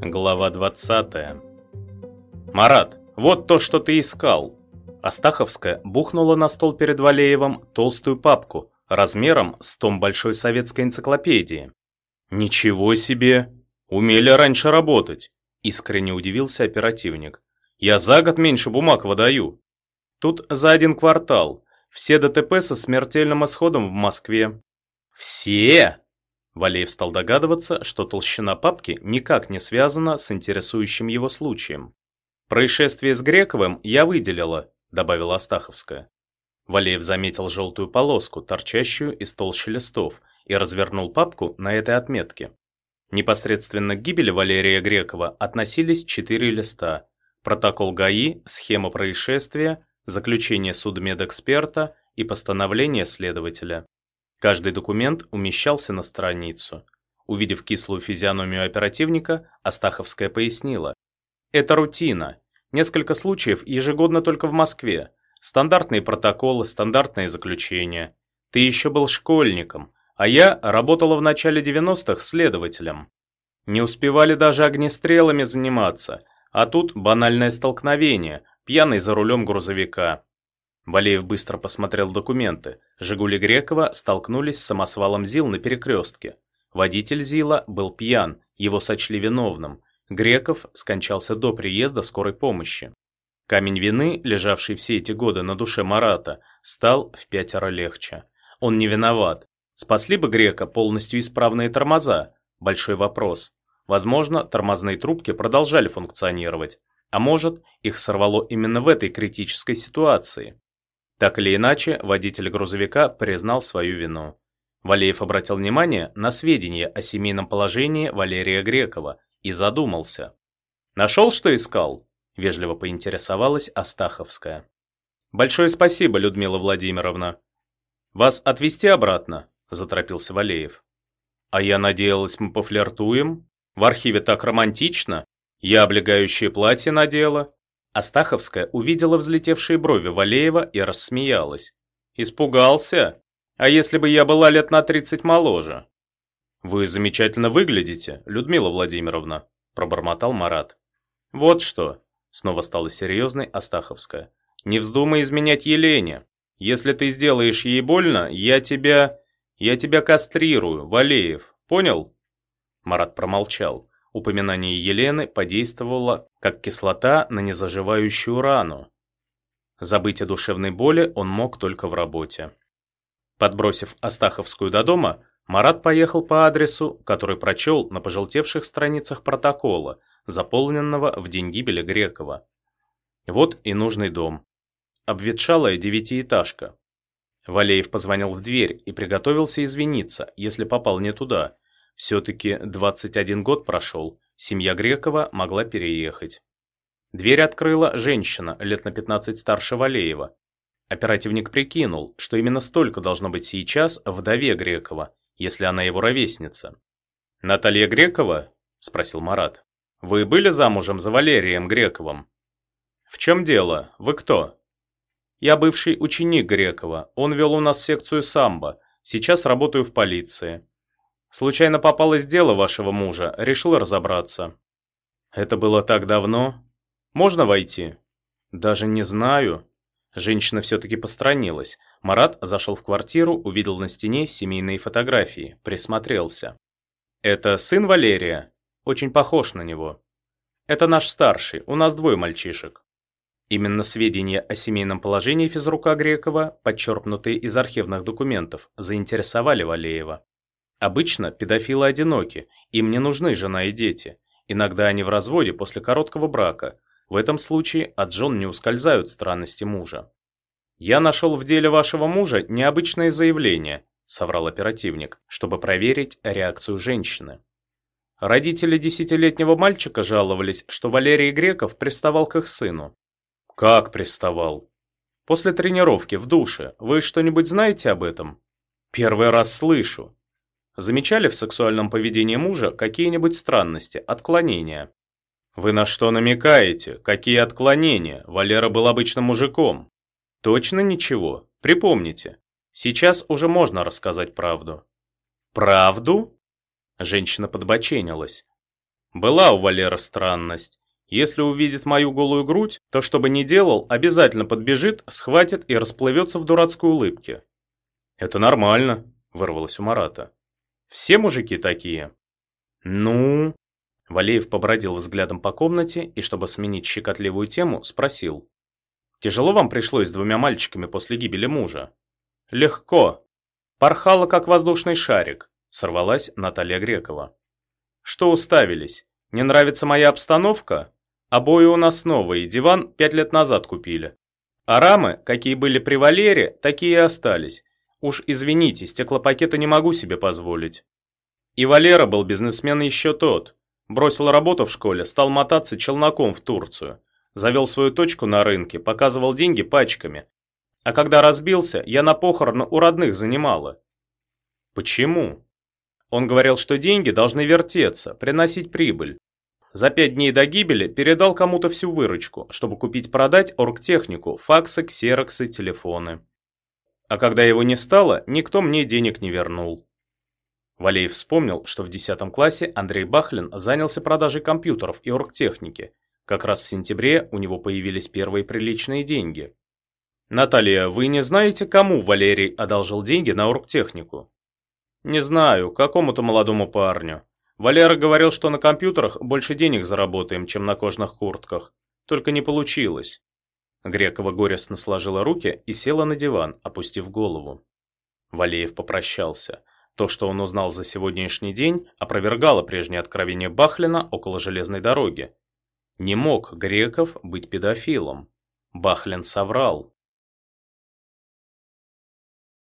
Глава 20 «Марат, вот то, что ты искал!» Астаховская бухнула на стол перед Валеевым толстую папку размером с том большой советской энциклопедии. «Ничего себе! Умели раньше работать!» Искренне удивился оперативник. «Я за год меньше бумаг выдаю. Тут за один квартал. Все ДТП со смертельным исходом в Москве». «Все?» Валеев стал догадываться, что толщина папки никак не связана с интересующим его случаем. «Происшествие с Грековым я выделила», — добавила Астаховская. Валеев заметил желтую полоску, торчащую из толщи листов, и развернул папку на этой отметке. Непосредственно к гибели Валерия Грекова относились четыре листа. Протокол ГАИ, схема происшествия, заключение судмедэксперта и постановление следователя. Каждый документ умещался на страницу. Увидев кислую физиономию оперативника, Астаховская пояснила. «Это рутина. Несколько случаев ежегодно только в Москве. Стандартные протоколы, стандартные заключения. Ты еще был школьником, а я работала в начале 90-х следователем. Не успевали даже огнестрелами заниматься, а тут банальное столкновение, пьяный за рулем грузовика. Валеев быстро посмотрел документы. «Жигули» Грекова столкнулись с самосвалом ЗИЛ на перекрестке. Водитель ЗИЛа был пьян, его сочли виновным. Греков скончался до приезда скорой помощи. Камень вины, лежавший все эти годы на душе Марата, стал в пятеро легче. Он не виноват. Спасли бы Грека полностью исправные тормоза? Большой вопрос. Возможно, тормозные трубки продолжали функционировать. А может, их сорвало именно в этой критической ситуации. Так или иначе, водитель грузовика признал свою вину. Валеев обратил внимание на сведения о семейном положении Валерия Грекова и задумался. «Нашел, что искал?» – вежливо поинтересовалась Астаховская. «Большое спасибо, Людмила Владимировна. Вас отвезти обратно?» – заторопился Валеев. «А я надеялась, мы пофлиртуем? В архиве так романтично. Я облегающее платье надела, Астаховская увидела взлетевшие брови Валеева и рассмеялась. «Испугался? А если бы я была лет на тридцать моложе?» «Вы замечательно выглядите, Людмила Владимировна», – пробормотал Марат. «Вот что», – снова стала серьезной Астаховская. «Не вздумай изменять Елене. Если ты сделаешь ей больно, я тебя... я тебя кастрирую, Валеев. Понял?» Марат промолчал. Упоминание Елены подействовало, как кислота на незаживающую рану. Забыть о душевной боли он мог только в работе. Подбросив Астаховскую до дома, Марат поехал по адресу, который прочел на пожелтевших страницах протокола, заполненного в день гибели Грекова. Вот и нужный дом. Обветшалая девятиэтажка. Валеев позвонил в дверь и приготовился извиниться, если попал не туда – все-таки 21 год прошел, семья Грекова могла переехать. Дверь открыла женщина, лет на 15 старше Валеева. Оперативник прикинул, что именно столько должно быть сейчас вдове Грекова, если она его ровесница. «Наталья Грекова?» – спросил Марат. «Вы были замужем за Валерием Грековым?» «В чем дело? Вы кто?» «Я бывший ученик Грекова. Он вел у нас секцию самбо. Сейчас работаю в полиции. Случайно попалось дело вашего мужа, решил разобраться. Это было так давно. Можно войти? Даже не знаю. Женщина все-таки постранилась. Марат зашел в квартиру, увидел на стене семейные фотографии, присмотрелся. Это сын Валерия. Очень похож на него. Это наш старший, у нас двое мальчишек. Именно сведения о семейном положении физрука Грекова, подчеркнутые из архивных документов, заинтересовали Валеева. Обычно педофилы одиноки, им не нужны жена и дети. Иногда они в разводе после короткого брака. В этом случае от жен не ускользают странности мужа. «Я нашел в деле вашего мужа необычное заявление», – соврал оперативник, чтобы проверить реакцию женщины. Родители десятилетнего мальчика жаловались, что Валерий Греков приставал к их сыну. «Как приставал?» «После тренировки, в душе. Вы что-нибудь знаете об этом?» «Первый раз слышу. Замечали в сексуальном поведении мужа какие-нибудь странности, отклонения? Вы на что намекаете? Какие отклонения? Валера был обычным мужиком. Точно ничего? Припомните. Сейчас уже можно рассказать правду. Правду? Женщина подбоченилась. Была у Валеры странность. Если увидит мою голую грудь, то что бы ни делал, обязательно подбежит, схватит и расплывется в дурацкой улыбке. «Это нормально», — вырвалось у Марата. «Все мужики такие?» «Ну...» Валеев побродил взглядом по комнате и, чтобы сменить щекотливую тему, спросил. «Тяжело вам пришлось с двумя мальчиками после гибели мужа?» «Легко. Порхала, как воздушный шарик», — сорвалась Наталья Грекова. «Что уставились? Не нравится моя обстановка? Обои у нас новые, диван пять лет назад купили. А рамы, какие были при Валере, такие и остались. Уж извините, стеклопакета не могу себе позволить. И Валера был бизнесмен еще тот. Бросил работу в школе, стал мотаться челноком в Турцию. Завел свою точку на рынке, показывал деньги пачками. А когда разбился, я на похороны у родных занимала. Почему? Он говорил, что деньги должны вертеться, приносить прибыль. За пять дней до гибели передал кому-то всю выручку, чтобы купить-продать оргтехнику, факсы, ксероксы, телефоны. А когда его не стало, никто мне денег не вернул. Валеев вспомнил, что в 10 классе Андрей Бахлин занялся продажей компьютеров и оргтехники. Как раз в сентябре у него появились первые приличные деньги. «Наталья, вы не знаете, кому Валерий одолжил деньги на оргтехнику?» «Не знаю, какому-то молодому парню. Валера говорил, что на компьютерах больше денег заработаем, чем на кожных куртках. Только не получилось. Грекова горестно сложила руки и села на диван, опустив голову. Валеев попрощался. То, что он узнал за сегодняшний день, опровергало прежнее откровение Бахлина около железной дороги. Не мог Греков быть педофилом. Бахлин соврал.